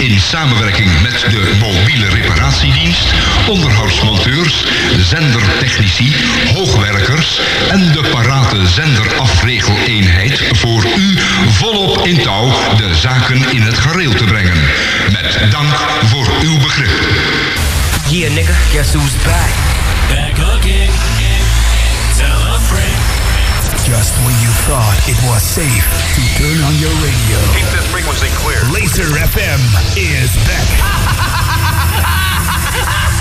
in samenwerking met de mobiele reparatiedienst, onderhoudsmonteurs, zendertechnici, hoogwerkers en de parate zenderafregeleenheid voor u volop in touw de zaken in het gareel te brengen. Met dank voor uw begrip. Yeah, nigga, guess who's back? Back again. Tell a friend. Just when you thought it was safe to turn on your radio, Keep this frequency clear. Laser FM is back.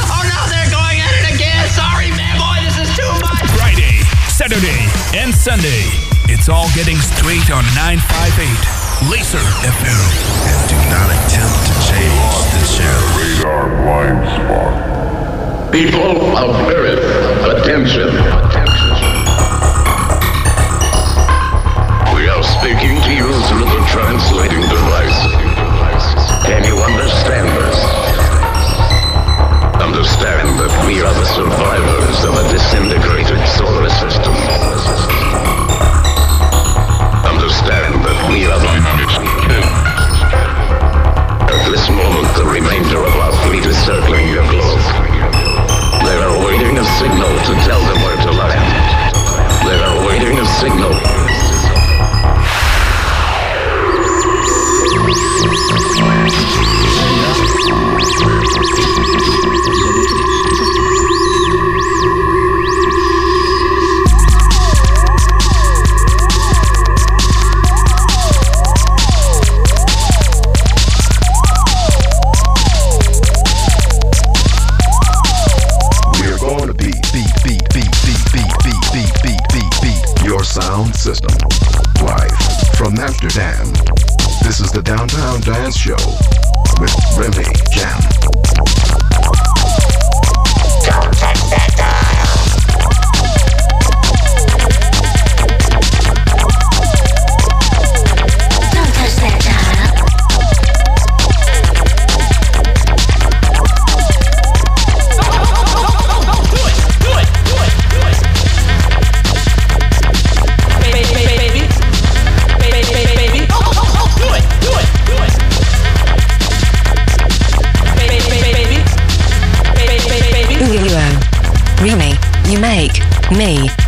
Oh no, they're going at it again. Sorry, man, boy, this is too much. Friday, Saturday, and Sunday. It's all getting straight on 958 Laser FM. And do not attempt to change the channel. Radar blind spot. People of Earth, attention. We Can you understand us? Understand that we are the survivors of a disintegrated solar system. Understand that we are the... At this moment, the remainder of our fleet is circling your globe. They are waiting a signal to tell them where to land. They are waiting a signal. Sound system. Live from Amsterdam. This is the Downtown Dance Show with Remy Jam. Me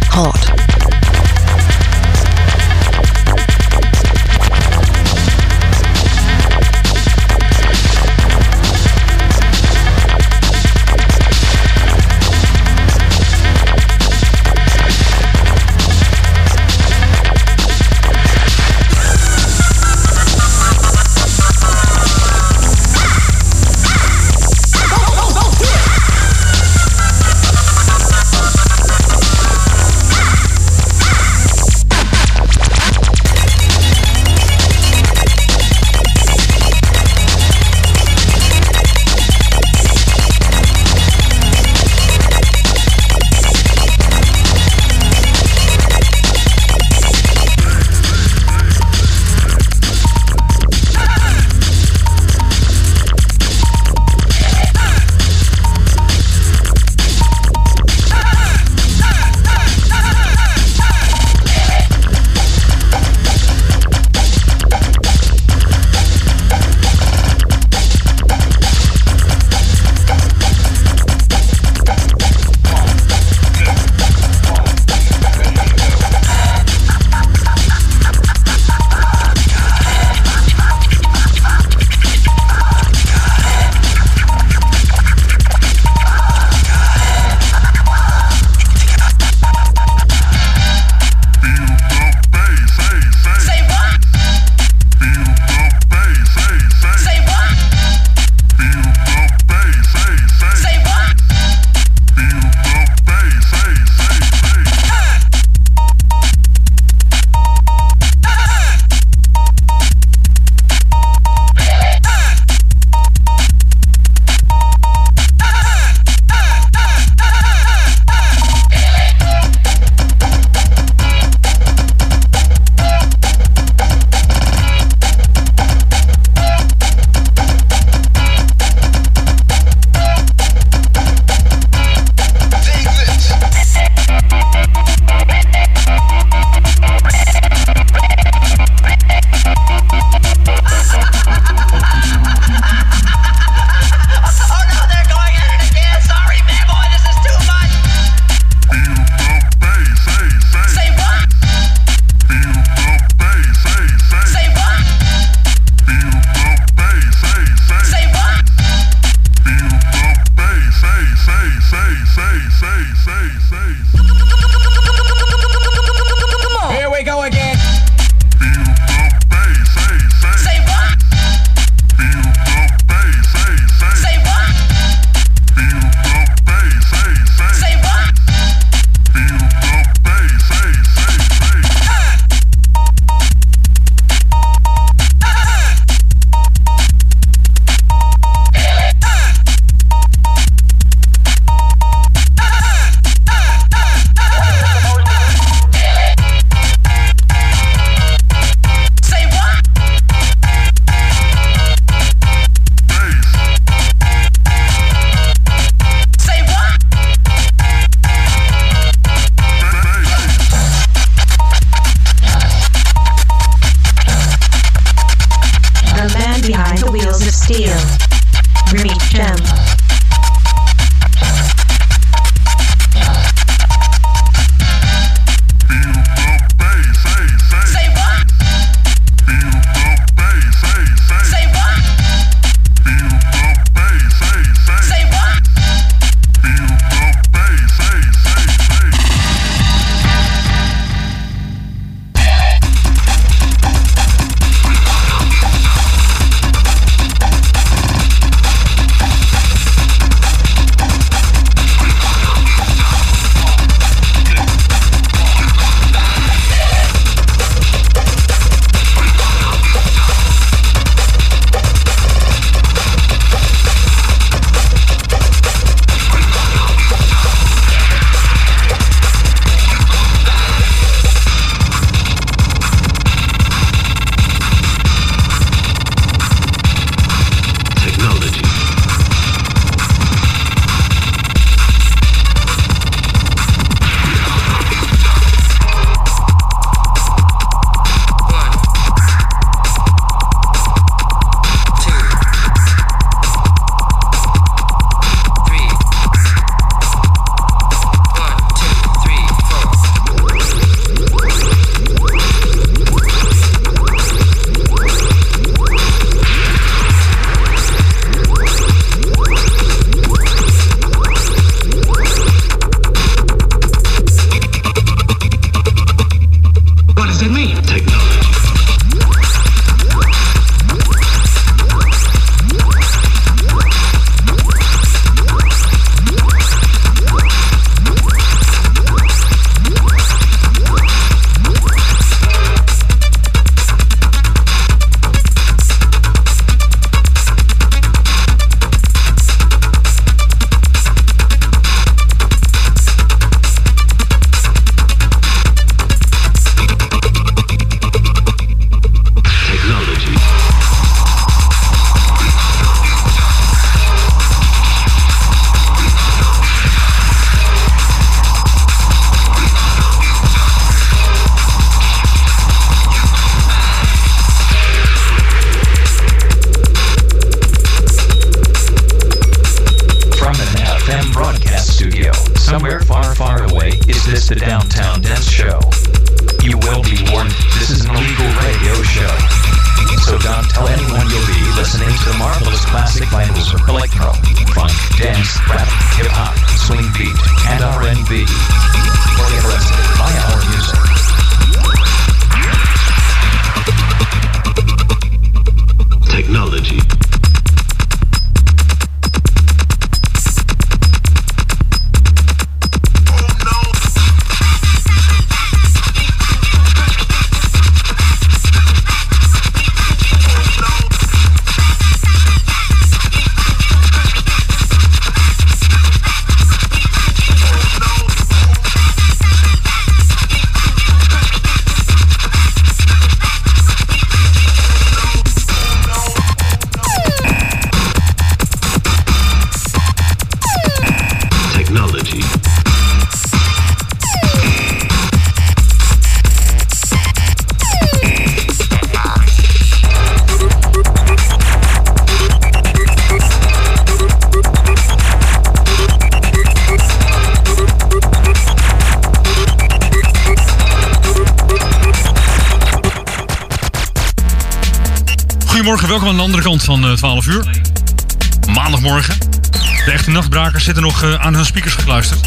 zitten nog eh, aan hun speakers gekluisterd.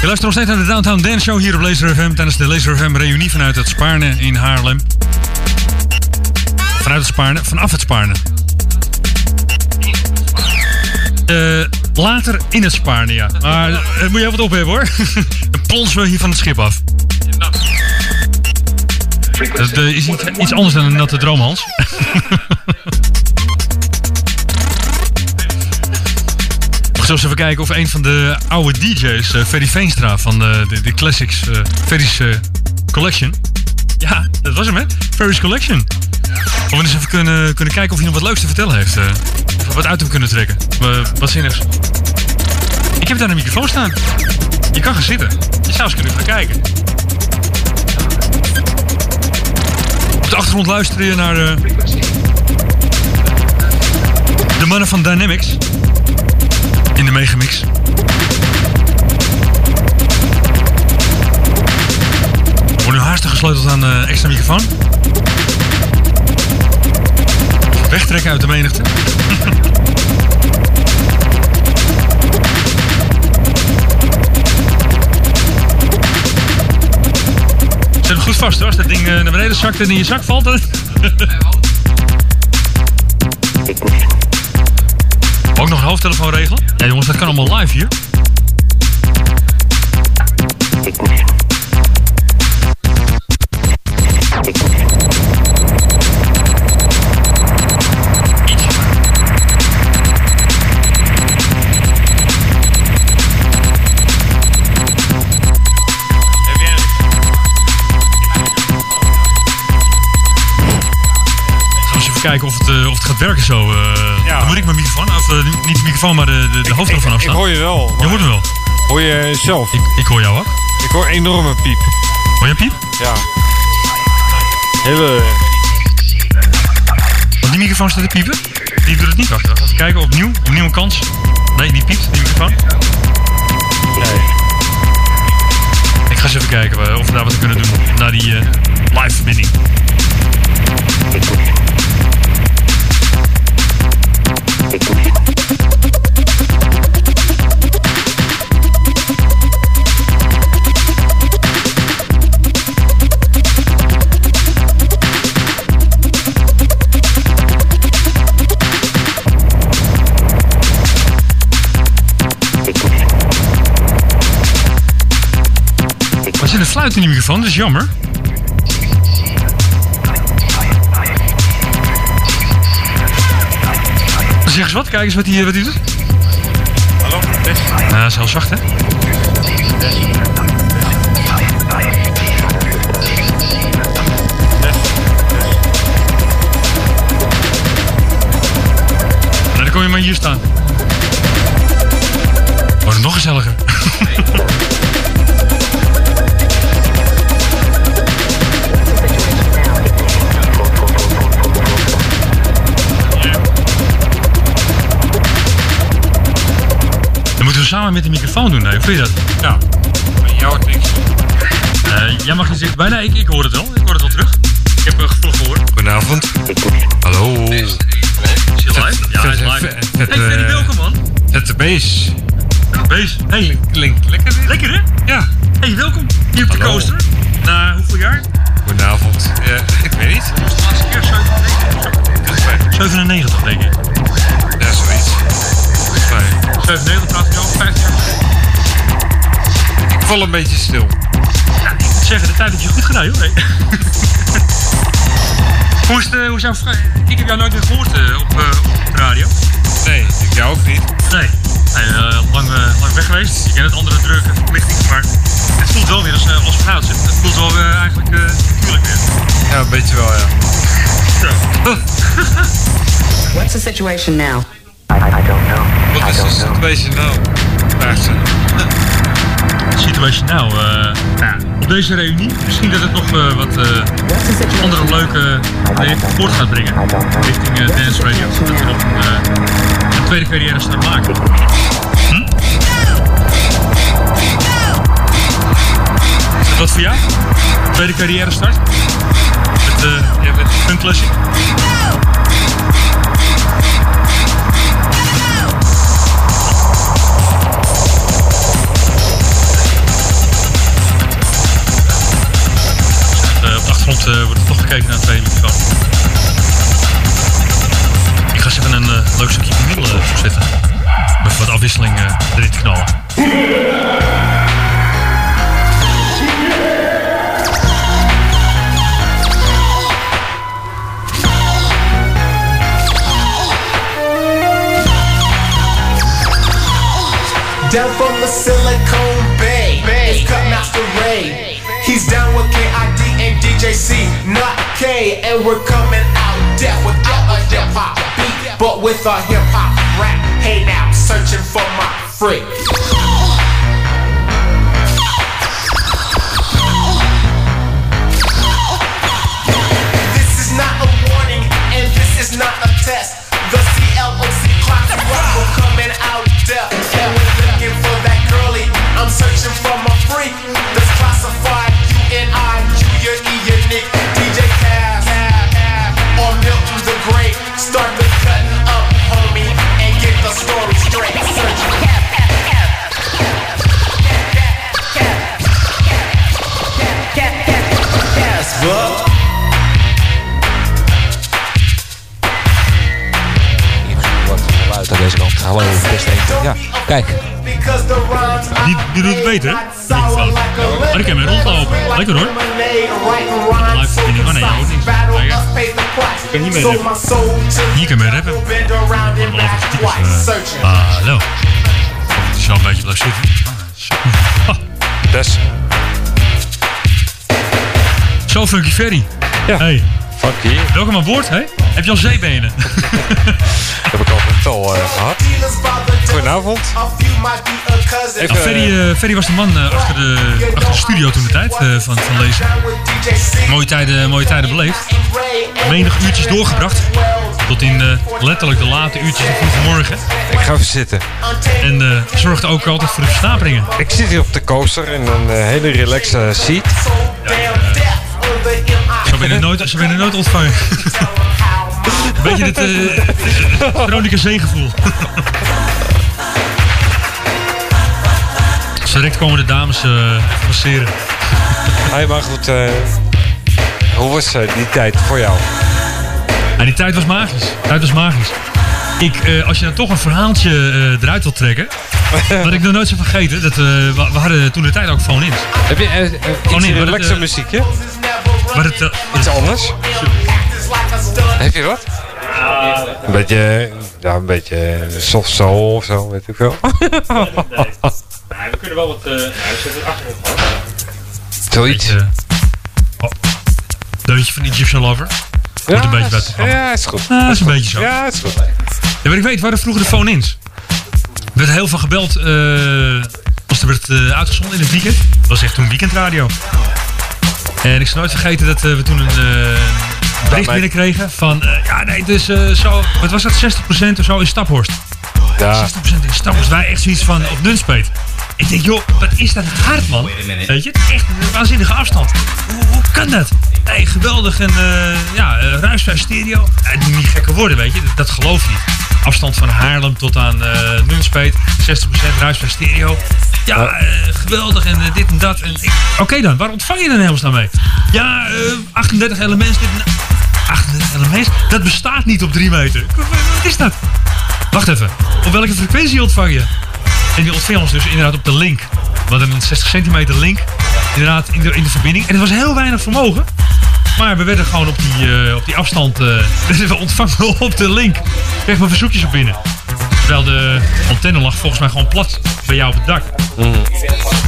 Je luistert nog steeds naar de Downtown Dance Show hier op Laser FM tijdens de Laser FM reunie vanuit het Spaarne in Haarlem. Vanuit het Spaarne, vanaf het Spaarne. Eh, later in het Spaarne, ja. Maar eh, moet je wat op hebben hoor. Dan plonsen we hier van het schip af. Dat is iets, anders dan een natte droom, Hans. Gaan eens even kijken of een van de oude DJ's, eh Ferry Veenstra van de, de, de Classics, eh eh, Collection. Ja, dat was hem hè, Ferry's Collection. Of we eens even kunnen, kunnen kijken of hij nog wat leuks te vertellen heeft. eh. Wat uit hem kunnen trekken. Eh, wat zinnigs. Ik heb daar een microfoon staan. Je kan gaan zitten. Je zou eens kunnen gaan kijken. Op de achtergrond luister je naar eh, de mannen van Dynamics in de Megamix. We worden nu haastig gesleuteld aan de extra microfoon. Wegtrekken uit de menigte. Zet hem goed vast hoor. Als dat ding eh, naar beneden zakt en in je zak valt. Dan... Nog een hoofdtelefoon regelen? Ja jongens, dat kan allemaal live hier. Kijken of het, eh, of het gaat werken zo. eh. Dan moet ik mijn microfoon, of eh, niet de microfoon, maar de, de, de hoofdtelefoon afstaan. ik hoor je wel. Je hoort me wel. Hoor je zelf? Ik, ik hoor jou ook. Ik hoor enorme piep. Hoor je piep? Ja. Hele... Want die microfoon staat te piepen. Die doet het niet. Wacht. Even kijken, opnieuw. Opnieuw een kans. Nee, die piept, die microfoon. Nee. Ik ga eens even kijken of we daar wat kunnen doen. Na die eh, live verbinding. Er zit een fluit in die microfoon, dat is jammer. Zeg eens wat, kijk eens wat hij, wat hij doet. Hallo? Test. Nou, dat is heel zacht, hè? Nou, dan kom je maar hier staan. Wordt nog gezelliger. samen met de microfoon doen, nee, hoe vind je dat? Ja. Je hoort niks. jij mag niet zitten bij. Nee, ik, ik hoor het wel. Ik hoor het wel terug. Ik heb een gevoel gehoord. Goedenavond. Hallo. Is hij live? Ja, hij is live. Hey, Ferry, welkom man. Het de beest. Bees. Hey. Klinkt lekker. Lekker hè? Ja. Hey, welkom. Hier op de Hallo. coaster. Na hoeveel jaar? Goedenavond. Ja, ik weet niet. Dat was de laatste keer 97. 97 denk ik. 97 praat ik al. 50 jaar. Ik val een beetje stil. Ja, ik moet zeggen, de tijd heb je goed gedaan hoor. Nee. hoe is eh, hoe is jouw vrij? Ik heb jou nooit meer gehoord eh, op, eh, op de radio. Nee, ik jou ook niet. Nee. nee eh, lang, eh, lang weg geweest. Je kent het andere drukke verplichtingen, maar het voelt wel weer als, eh, als verhaal. Het voelt wel weer eigenlijk eh natuurlijk weer. Ja, een beetje wel, ja. What's the situation now? Wat is de situation nou? Vraagt ze. Situation nou, eh, ja, op deze reunie, misschien dat het nog eh, wat eh, andere leuke dingen voort gaat brengen richting eh, Dance Radio. Dat we nog een, eh, een tweede carrière staan maken. Hm? Is dat wat voor jou? Tweede carrière start? Met, eh ja, met Classic? Eh, eh, wordt toch gekeken naar een tweede microfoon. Ik ga eens even een eh, leuk stukje vinyl uh, zetten. Om even wat afwisseling eh, erin te knallen. Down from the Silicon Bay, it's Cut Master Ray. He's down with KID and DJC, not K, and we're coming out deaf without a hip hop beat, but with a hip hop rap. Hey now, searching for my freak. This is not a warning, and this is not a test. The CLOC clock will coming out deaf, and we're looking for that girly. I'm searching for kijk. Die, die doet het beter. Oh, die kan weer rondlopen. Lekker hoor. Live verbinding. Oh nee, ook niet. Ik kan niet meer rappen. Hier kan je mee rappen. Eh, Hallo. Het is wel een beetje blijven zitten. Des. Zo Funky Ferry. Ja. Hey. Funky. Welkom aan boord, hè? Heb je al zeebenen? Heb ik al eh, gehad. Goedenavond. Ah, Ferry, eh, Ferry was de man eh, achter, de, achter de studio toen de tijd eh, van, van Lezen. Mooie tijden, mooie tijden beleefd. Menig uurtjes doorgebracht. Tot in eh, letterlijk de late uurtjes van vanmorgen. Ik ga even zitten. En eh zorgde ook altijd voor de versnaperingen. Ik zit hier op de coaster in een eh, hele relaxe seat. Zo ben je nooit, zo ben je nooit ontvangen. Een beetje het eh Veronica Zeegevoel. Zo direct komen de dames eh even masseren. Hey, maar goed. eh, hoe was eh, die tijd voor jou? Ja, die tijd was magisch. Die tijd was magisch. Ik, eh, als je dan toch een verhaaltje eh, eruit wilt trekken. wat ik nog nooit zou vergeten. Dat, eh, we, we hadden toen de tijd ook phone-ins. Heb je eh, Phone iets in, muziekje? Maar het, eh, Iets anders? Heb je wat? Een beetje, ja, een beetje soft soul of zo, weet ik veel. we kunnen wel wat uh. Zoiets. oh, deuntje van Egyptian Lover. Moet een beetje buiten Ja, is goed. Ah, dat is een beetje zo. Ja, is goed. Ja, maar ik weet, we hadden vroeger de phone-ins. Er werd heel veel gebeld eh, als er werd eh, uitgezonden in het weekend. Dat was echt toen weekendradio. En ik zal nooit vergeten dat eh, we toen een eh, bericht binnenkregen van... eh, ja, nee, dus eh, zo... Wat was dat? 60% of zo in Staphorst. Ja. 60% in Stokes. Wij echt zoiets van op Nunspeet. Ik denk, joh, wat is dat hard, man? Weet je, echt een waanzinnige afstand. Hoe, hoe kan dat? Nee, geweldig en ja, ruisvrij stereo. Niet gekker worden, weet je, dat, dat geloof je niet. Afstand van Haarlem tot aan eh Nunspeet, 60% ruisvrij stereo. Ja, eh, geweldig en eh, dit en dat. Oké dan, waar ontvang je dan helemaal nou mee? Ja, eh, 38 elementen. Dit en- 38 elementen? Dat bestaat niet op 3 meter. Wat wat is dat? Wacht even, op welke frequentie ontvang je? En die ontving ons dus inderdaad op de link. We hadden een 60 centimeter link. Inderdaad in de, in de verbinding. En het was heel weinig vermogen. Maar we werden gewoon op die, eh, op die afstand eh, werden we ontvangen op de link. Ik kreeg mijn verzoekjes op binnen. Terwijl de antenne lag volgens mij gewoon plat bij jou op het dak.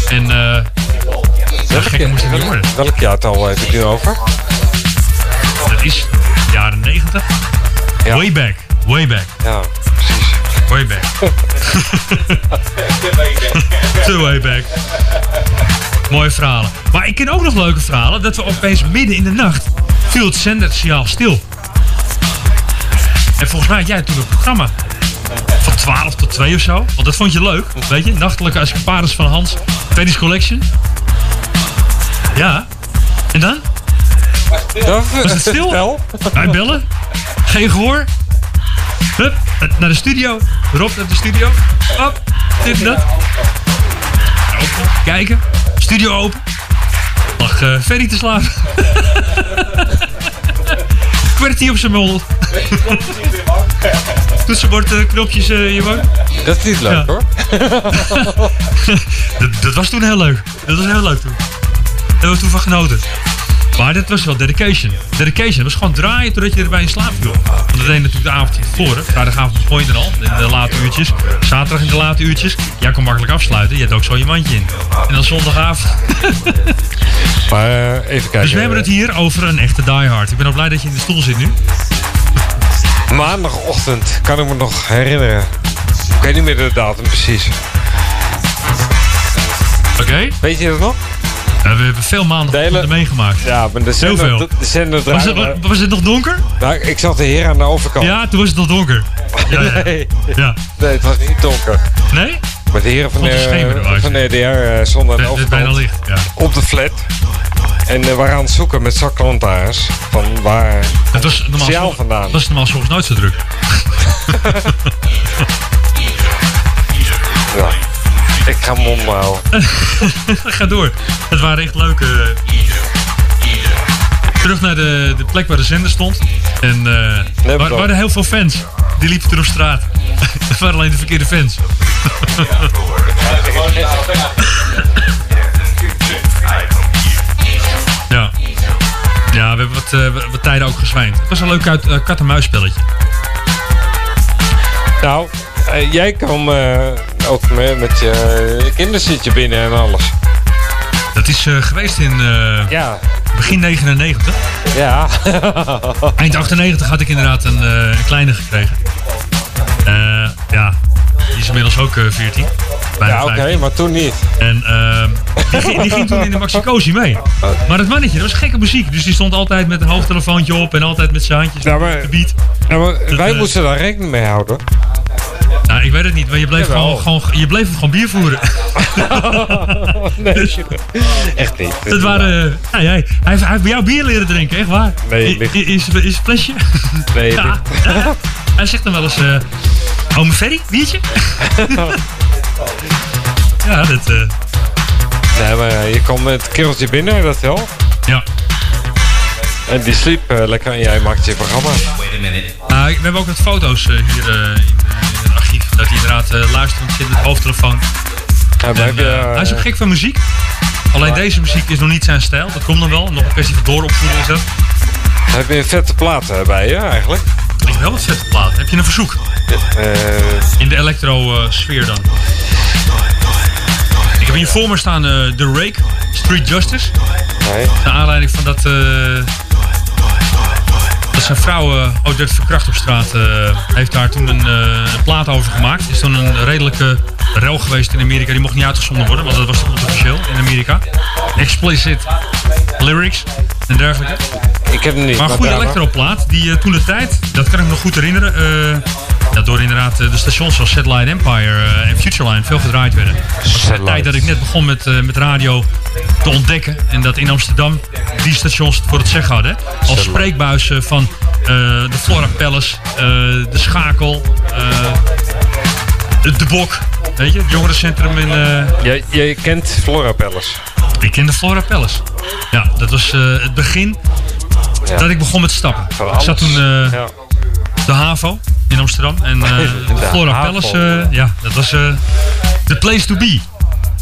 En eh ja, moest het niet worden. Welk jaartal heb je het nu over? Dat is jaren 90. Way back. Way back. Ja, Way back. Te way back. Mooie verhalen. Maar ik ken ook nog leuke verhalen. Dat we opeens midden in de nacht viel het zendersignaal stil. En volgens mij had jij toen een programma van 12 tot 2 of zo. Want dat vond je leuk. Weet je, nachtelijke escapades van Hans. Tennis Collection. Ja. En dan? Was het stil? Wij bellen. Geen gehoor. Hup, naar de studio. Rob naar de studio. Hop, dit en dat. Kijken. Studio open. Lag eh Ferry te slapen. Kwartier op zijn mol. Toetsenbord, eh, knopjes eh, in je wang. Dat is niet leuk Ja. hoor. dat, dat was toen heel leuk. Dat was heel leuk toen. Daar hebben we toen van genoten. Maar dat was wel dedication. Dedication was gewoon draaien totdat je erbij in slaap viel. Want dat deed natuurlijk de avond tevoren. Vrijdagavond begon je er al, in de late uurtjes. Zaterdag in de late uurtjes. Jij kon makkelijk afsluiten. Je had ook zo je mandje in. En dan zondagavond. Maar eh, even kijken. Dus we hebben het hier over een echte diehard. Ik ben ook blij dat je in de stoel zit nu. Maandagochtend kan ik me nog herinneren. Ik weet niet meer de datum precies. Oké. Weet je dat nog? We hebben veel maanden meegemaakt. Ja, maar de Heel zender, veel. de zender Was het, was het nog donker? Nou, ik zat hier aan de overkant. Ja, toen was het nog donker. Ja, ja. Nee. Ja. nee, het was niet donker. Nee? Maar de heren van de, van de EDR eh, stonden aan de is bijna overkant licht, ja. op de flat. En eh, waren aan het zoeken met zaklantaarns van waar Het was normaal, zo- vandaan. Het was normaal soms nooit zo druk. Ja. Ik ga hem omhouden. Ga door. Het waren echt leuke... Terug naar de, de plek waar de zender stond. En eh er waren heel veel fans. Die liepen toen op straat. Het waren alleen de verkeerde fans. ja. Ja, we hebben wat, eh, wat tijden ook gezwijnd. Het was een leuk uit, eh, kat-en-muis spelletje. Nou, eh, jij kwam eh, ook met, met je kinderzitje binnen en alles. Dat is eh, geweest in Ja. begin 99. Ja. Eind 98 had ik inderdaad een, kleine gekregen. Ja, die is inmiddels ook eh, 14. Bijna Ja, oké, 15. maar toen niet. En ehm, die, ging, die ging toen in de Maxicosi mee. Maar dat mannetje, dat was gekke muziek. Dus die stond altijd met een hoofdtelefoontje op en altijd met zijn handjes op de beat. Maar wij eh, moesten daar rekening mee houden. Nou, ik weet het niet, maar je bleef, gewoon, gewoon, je bleef het gewoon bier voeren. nee, Dus- echt niet. Dat waren, eh, jij, hij, heeft, hij heeft bij jou bier leren drinken, echt waar. Nee, ligt- is, is het flesje? Nee, ja. Hij zegt dan wel eens, eh ome Ferry, biertje? ja, dat... eh, Nee, maar je kwam met het kereltje binnen, dat wel. Ja. En die sliep eh, lekker en jij maakte je programma. Nou, we hebben ook wat foto's eh, hier in, in het archief. Dat hij inderdaad uh, luistert zit met de hoofdtelefoon. En, je, hij is ook gek van muziek. Alleen deze muziek is nog niet zijn stijl. Dat komt dan wel. Nog een kwestie van dooropvoeden is dat. Heb je een vette plaat bij je eigenlijk? Ik heb wel wat vette plaat. Heb je een verzoek? Eh, In de electro-sfeer dan. Ik heb hier voor me staan eh The Rake, Street Justice. Nee. Naar aanleiding van dat... eh, dat zijn vrouw uh, Odette verkracht op straat heeft daar toen een, een plaat over gemaakt. Is toen een redelijke rel geweest in Amerika. Die mocht niet uitgezonden worden, want dat was officieel in Amerika. Explicit lyrics en dergelijke. Ik heb hem niet. Maar een goede elektroplaat, die eh, toen de tijd, dat kan ik me nog goed herinneren, eh, Ja, door inderdaad eh, de stations zoals Satellite Empire en Futureline veel gedraaid werden. Het de tijd dat ik net begon met, eh, met radio te ontdekken. En dat in Amsterdam die stations het voor het zeggen hadden. hè. Als Satellite. spreekbuis eh, van eh, de Flora Palace, eh, de Schakel, eh, de, de Bok. Weet je, het jongerencentrum in... eh, Jij, jij kent Flora Palace. Ik ken de Flora Palace. Ja, dat was eh, het begin Ja. dat ik begon met stappen. Ik zat toen Ja. de HAVO in Amsterdam. En eh, De Flora. Palace, ja, dat was the place to be.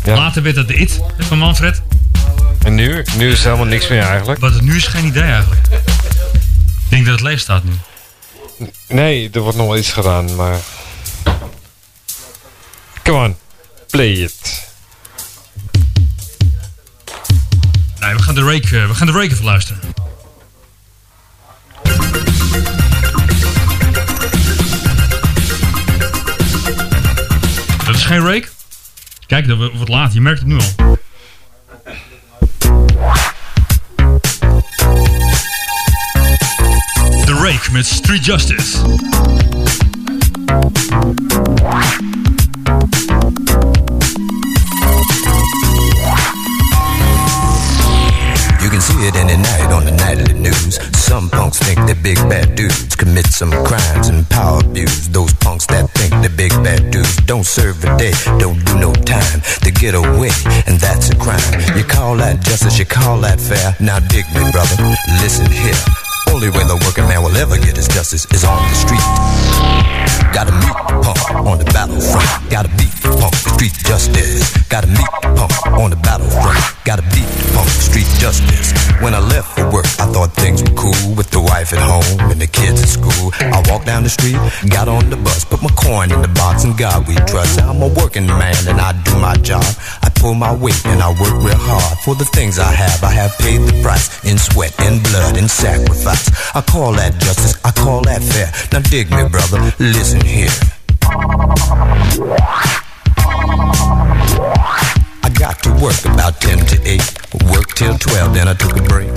Later werd dat de IT van Manfred. En nu? Nu is er helemaal niks meer eigenlijk. Wat het nu is, geen idee eigenlijk. Ik denk dat het leeg staat nu. Nee, er wordt nog wel iets gedaan, maar... Come on, play it. We gaan de Rake, eh, we gaan de Rake even luisteren. Dat is geen Rake? Kijk, dat wordt laat. Je merkt het nu al. The Rake met Street Justice. Any night on the nightly news. Some punks think they're big bad dudes, commit some crimes and power abuse. Those punks that think they're big bad dudes don't serve a day, don't do no time to get away, and that's a crime. You call that justice, you call that fair. Now dig me, brother, listen here. Only way the working man will ever get his justice is on the street. Gotta meet punk on the battlefront. Gotta beat punk, street justice. Gotta meet punk on the battlefront. Gotta beat punk, street justice. When I left for work, I thought things were cool with the wife at home and the kids at school. I walked down the street, got on the bus, put my coin in the box, and God we trust. I'm a working man and I do my job. I pull my weight and I work real hard for the things I have. I have paid the price in sweat and blood and sacrifice. I call that justice, I call that fair. Now dig me, brother, listen here. I got to work about 10 to 8. Work till 12, then I took a break.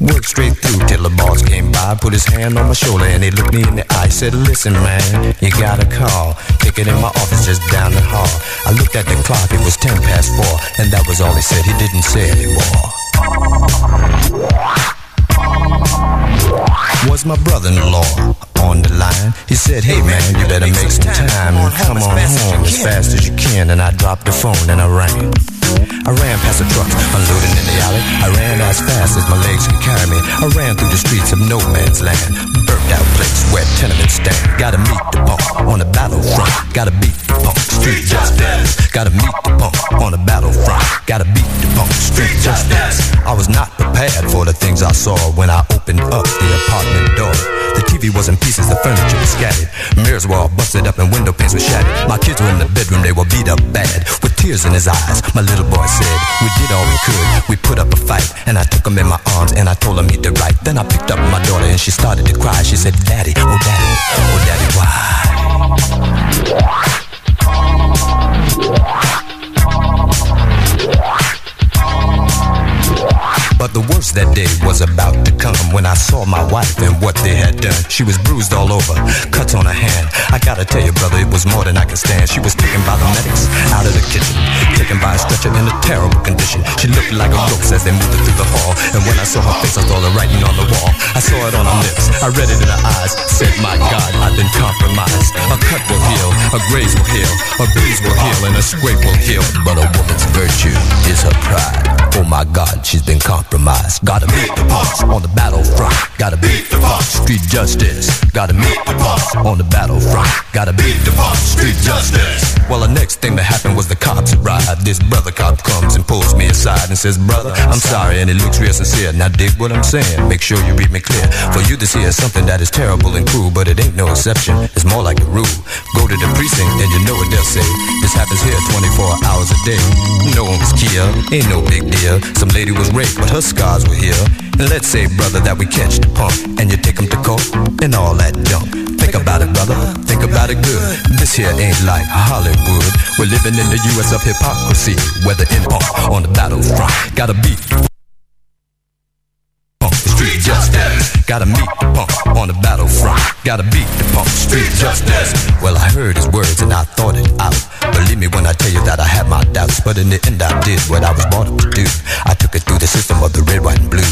Worked straight through till the boss came by, put his hand on my shoulder and he looked me in the eye. Said, Listen, man, you got a call. Take it in my office just down the hall. I looked at the clock, it was 10 past 4, and that was all he said. He didn't say anymore. Was my brother-in-law on the line? He said, Hey man, you better make some time and come on home as fast as you can. And I dropped the phone and I ran. I ran past the trucks, unloading in the alley. I ran as fast as my legs could carry me. I ran through the streets of no man's land. Burnt out place where tenements stand. Gotta meet the punk on the battlefront. Gotta beat the punk, street justice. Gotta meet the punk on the battlefront. Gotta beat the punk, street justice. I was not prepared for the things I saw when I opened up the apartment door. The TV was in pieces, the furniture was scattered. Mirrors were all busted up and window panes were shattered. My kids were in the bedroom, they were beat up bad. With tears in his eyes, my little boy said, We did all we could. We put up a fight, and I took him in my arms and I told him he'd right. Then I picked up my daughter and she started to cry. She said, Daddy, oh daddy, oh daddy, why? But the worst that day was about to come when I saw my wife and what they had done. She was bruised all over, cuts on her hand. I gotta tell you, brother, it was more than I could stand. She was taken by the medics out of the kitchen, taken by a stretcher in a terrible condition. She looked like a ghost as they moved her through the hall. And when I saw her face, I saw the writing on the wall. I saw it on her lips, I read it in her eyes. Said, My God, I've been compromised. A cut will heal, a graze will heal, a bruise will heal, and a scrape will heal. But a woman's virtue is her pride. Oh my God, she's been compromised. Gotta meet the boss. on the battlefront. Gotta beat the boss. street justice. Gotta meet the boss. on the battlefront. Gotta beat the boss. street justice. Well, the next thing that happened was the cops arrived. This brother cop comes and pulls me aside and says, Brother, I'm sorry, and it looks real sincere. Now dig what I'm saying. Make sure you read me clear. For you to see is something that is terrible and cruel, but it ain't no exception. It's more like a rule. Go to the precinct and you know what they'll say. This happens here 24 hours a day. No one killed, ain't no big deal. Some lady was raped, but her were here. And let's say, brother, that we catch the punk and you take him to court and all that junk. Think about it, brother. Think about it good. This here ain't like Hollywood. We're living in the U.S. of hypocrisy. Whether in punk on the battlefront, gotta be. street justice. Gotta meet the punk on the battlefront. Gotta beat the punk. Street justice. Well, I heard his words and I thought it out. Believe me when I tell you that I had my doubts, but in the end I did what I was born to do. I took it through the system of the red, white, and blue.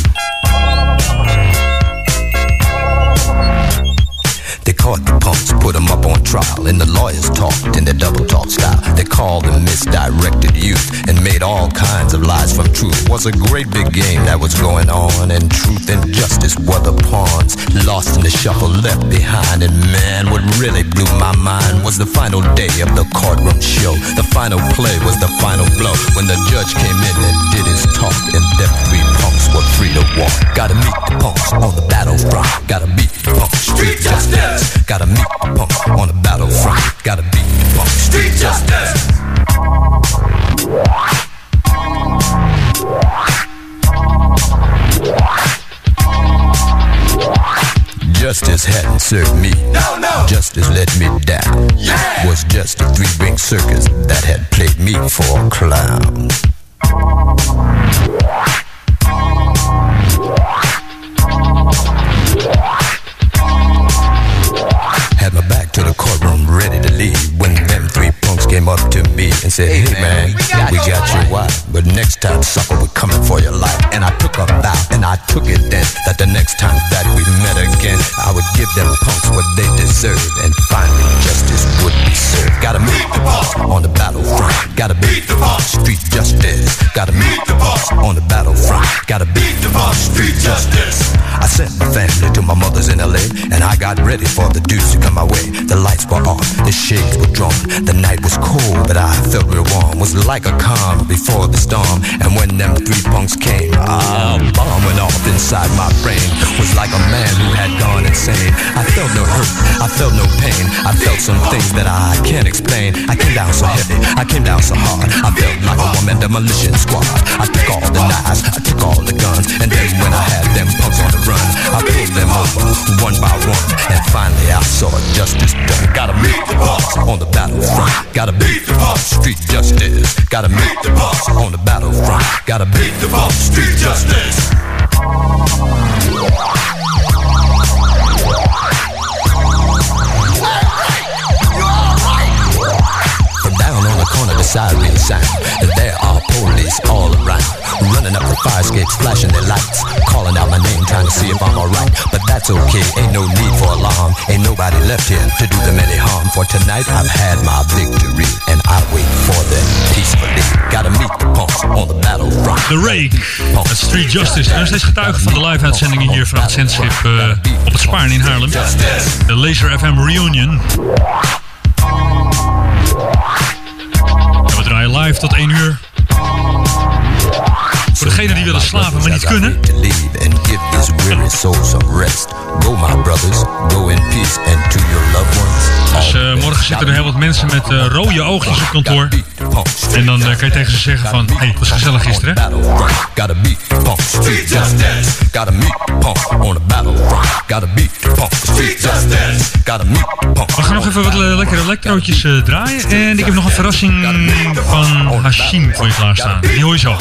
They caught the punks, put them up on trial, and the lawyers talked in their double talk style. They called and misdirected youth and made all kinds of lies from truth. It was a great big game that was going on, and truth and justice were the pawns. Lost in the shuffle, left behind, and man, what really blew my mind was the final day of the courtroom show. The final play was the final blow when the judge came in and did his talk, and them three punks were free to walk. Gotta meet the punks on the battlefront. Gotta beat the punks. Street justice. Gotta meet the punks on the battlefront. Gotta beat the punk. Street justice. Justice hadn't served me. No, no. Justice let me down. Yeah. Was just a three-ring circus that had played me for a clown. Ready to leave when punks came up to me and said, Hey, man, we got, your wife, but next time, sucker, we're coming for your life. And I took a vow, and I took it then that the next time that we met again, I would give them punks what they deserved, and finally justice would be served. Gotta meet the punks on the battlefront. Gotta beat the boss, street justice. Gotta meet the boss on the battlefront. Gotta beat the boss, street justice. I sent my family to my mother's in LA, and I got ready for the deuce to come my way. The lights were off, the shades were drawn. The night was cold, but I felt real warm. Was like a calm before the storm. And when them three punks came, a bomb went off inside my brain. Was like a man who had gone insane. I felt no hurt, I felt no pain. I felt some things that I can't explain. I came down so heavy, I came down so hard. I felt like a woman demolition squad. I took all the knives, I took all the guns, and then when I had them punks on the run, I pulled them over one by one, and finally I saw justice done. Gotta meet the punks on the battlefront. Gotta beat the punks, street justice. Gotta meet the boss on the battlefront. Gotta beat the boss. street justice. Siren sound, and there are police all around, running up the fire escapes, flashing their lights, calling out my name, trying to see if I'm alright. But that's okay, ain't no need for alarm. Ain't nobody left here to do them any harm. For tonight, I've had my victory, and I wait for them peacefully. Gotta meet the punks on the battlefront. The Rake, het Street Justice. En nog steeds getuige van de live-uitzendingen hier vanaf het zendschip eh, op het Spaarn in Haarlem. De Laser FM Reunion. En we draaien live tot 1 uur. Voor degenen die willen slapen, maar niet kunnen. Dus eh, morgen zitten er heel wat mensen met eh, rode oogjes op kantoor. En dan eh, kan je tegen ze zeggen van, hey, het was gezellig gisteren. Gotta. Gotta meet on the. Gotta. Gotta meet. We gaan nog even wat le- lekkere elektrootjes eh, draaien. En ik heb nog een verrassing van Hashim voor je klaarstaan. Die hoor je zo.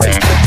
Thank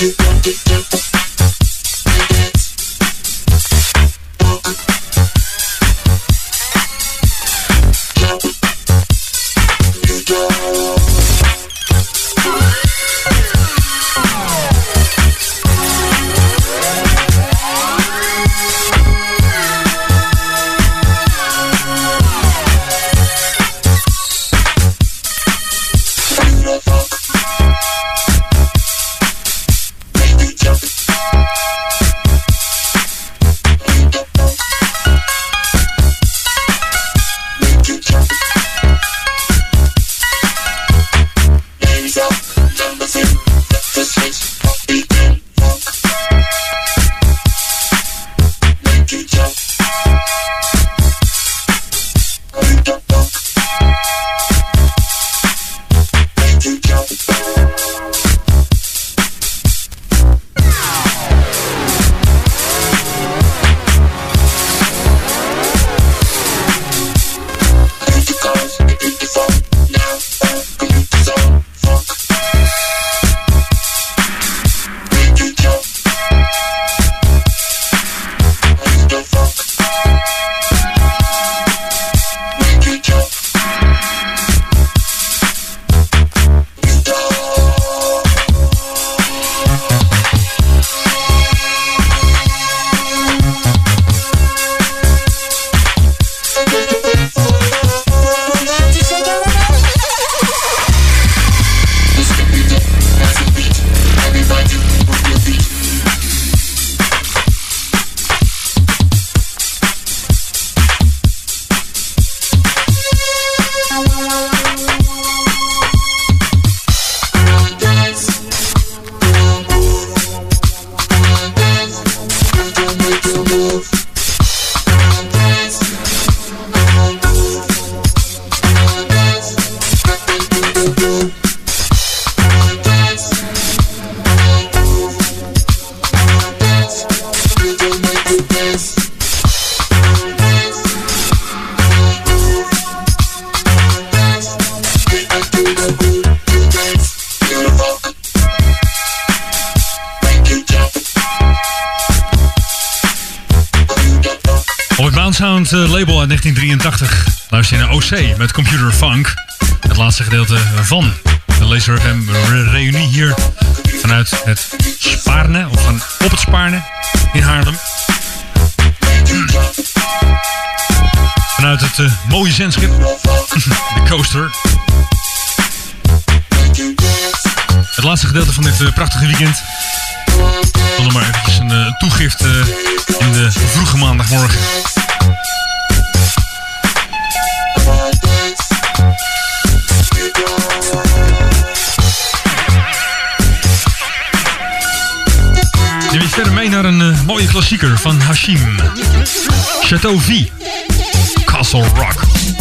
Op het met Computer Funk. Het laatste gedeelte van de Laser FM re- reunie hier vanuit het Spaarne, of van op het Spaarne in Haarlem. Vanuit het eh, mooie zendschip, de Coaster. Het laatste gedeelte van dit eh, prachtige weekend. Wil nog maar eventjes een eh, toegift in de vroege maandagmorgen. Verder naar een eh, mooie klassieker van Hashim. Chateau V. Castle Rock.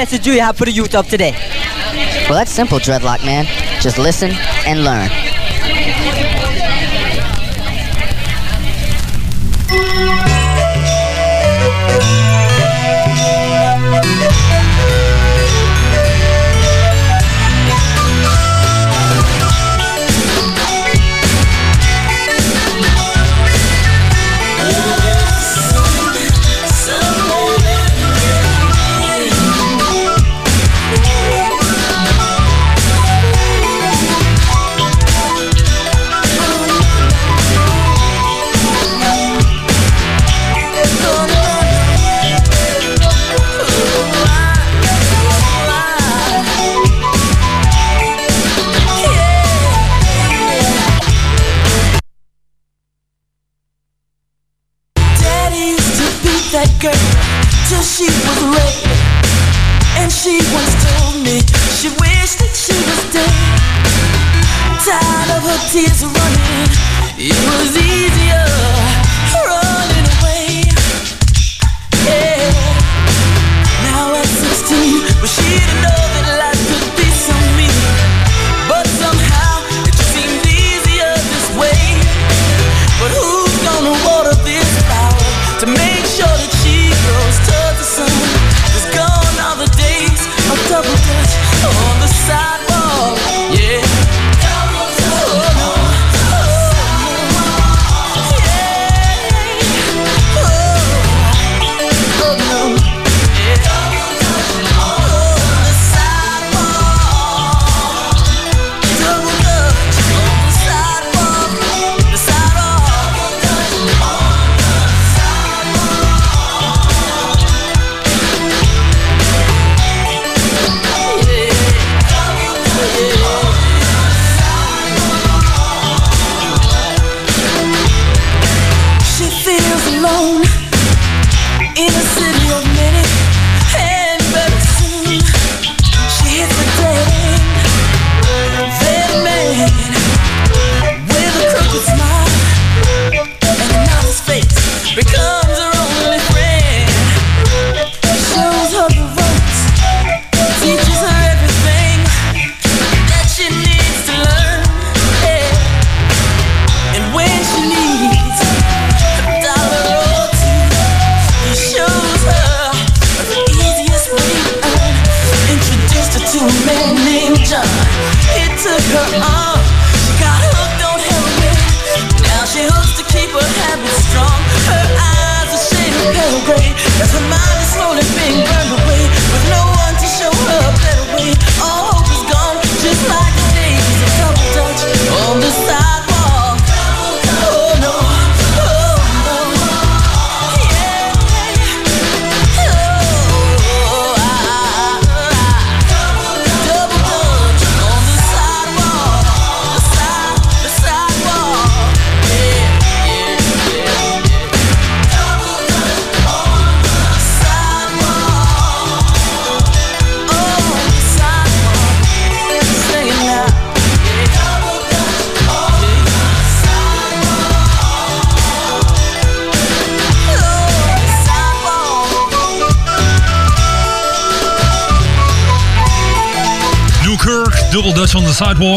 Message do you have for the youth of today? Well, that's simple, Dreadlock Man. Just listen and learn.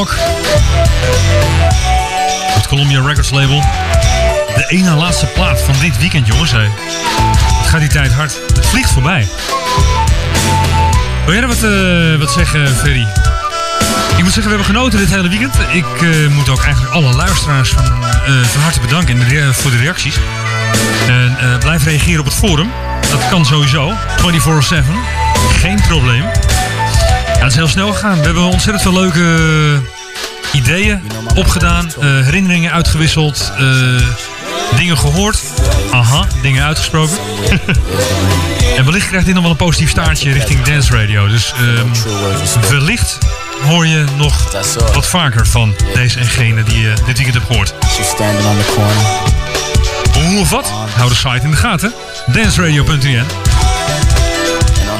Sidewalk. Het Columbia Records label. De ene laatste plaat van dit weekend, jongens. Hé. Het gaat die tijd hard. Het vliegt voorbij. Wil jij wat, eh, wat zeggen, Ferry? Ik moet zeggen, we hebben genoten dit hele weekend. Ik eh, moet ook eigenlijk alle luisteraars van, eh, van harte bedanken voor de reacties. En blijf reageren op het forum. Dat kan sowieso. 24-7. Geen probleem. Ja, het is heel snel gegaan. We hebben ontzettend veel leuke ideeën opgedaan. eh, herinneringen uitgewisseld. eh, dingen gehoord. Aha, dingen uitgesproken. en wellicht krijgt dit nog wel een positief staartje richting Dance Radio. Dus ehm, wellicht hoor je nog wat vaker van deze en gene die je dit weekend hebt gehoord. Hoe of wat? Hou de site in de gaten. danceradio.nl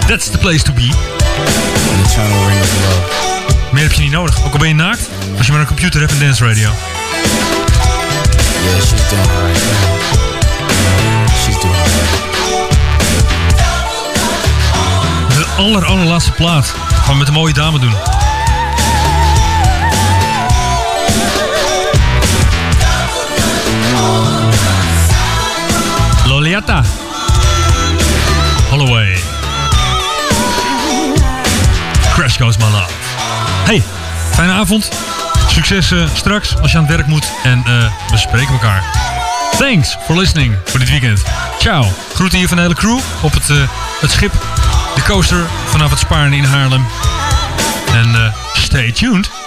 That's the place to be. Meer heb je niet nodig. Ook al ben je naakt. Als je maar een computer hebt en Dance Radio. Yeah, she's doing alright. She's doing alright. aller, allerlaatste plaat. Gewoon met een mooie dame doen. Loliata. Holloway. Crash Goes My Love. Hey, fijne avond. Succes eh, straks als je aan het werk moet. En eh, we spreken elkaar. Thanks for listening voor dit weekend. Ciao. Groeten hier van de hele crew op het, eh, het schip. De coaster vanaf het Spaarne in Haarlem. En stay tuned.